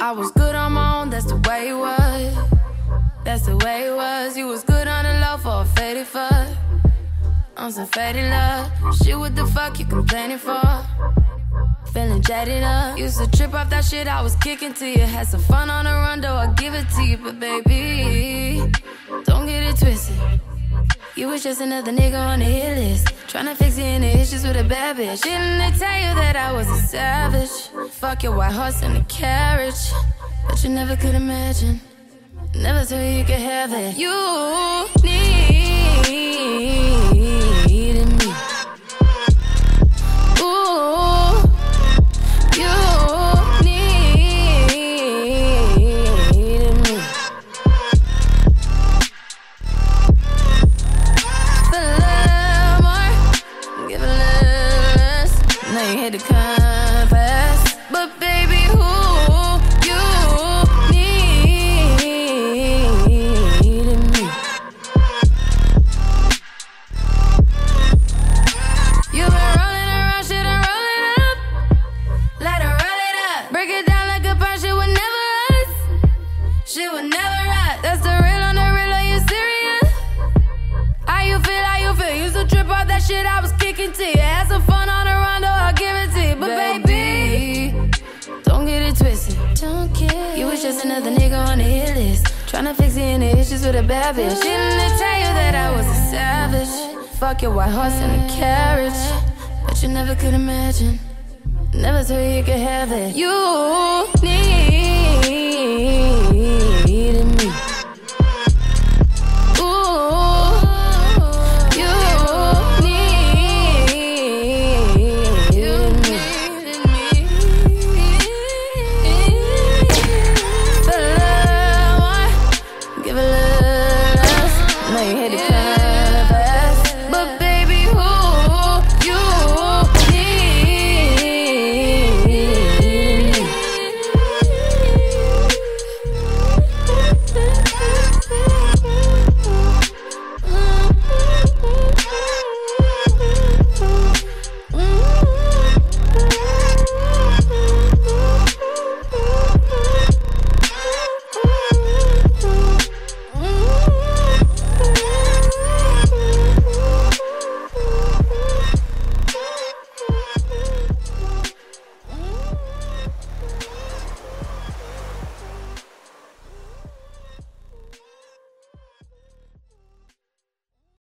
I was good on my own, that's the way it was. That's the way it was. You was good on the love for a faded fuck. I'm some faded love. Shit, what the fuck you complaining for? Feeling jaded up. Used to trip off that shit I was kicking to you. Had some fun on the run, though I give it to you. But baby, don't get it twisted. You was just another nigga on the hit list. Tryna fix any issues with a bad bitch. Didn't they tell you that I was a savage? Fuck your white horse and a carriage. But you never could imagine. Never thought you could have it. You You hit the compass, but baby, who you needed me? You been rolling around, shit and roll it up. Let her roll it up. Break it down like a punch, shit would never us. Shit would never rot. That's the real on the real, are you serious? How you feel, how you feel? Used to trip off that shit I was kicking to you. Just another nigga on the hit list. Tryna fix any issues with a bad bitch. Didn't they tell you that I was a savage? Fuck your white horse and a carriage. But you never could imagine. Never thought you could have it. You need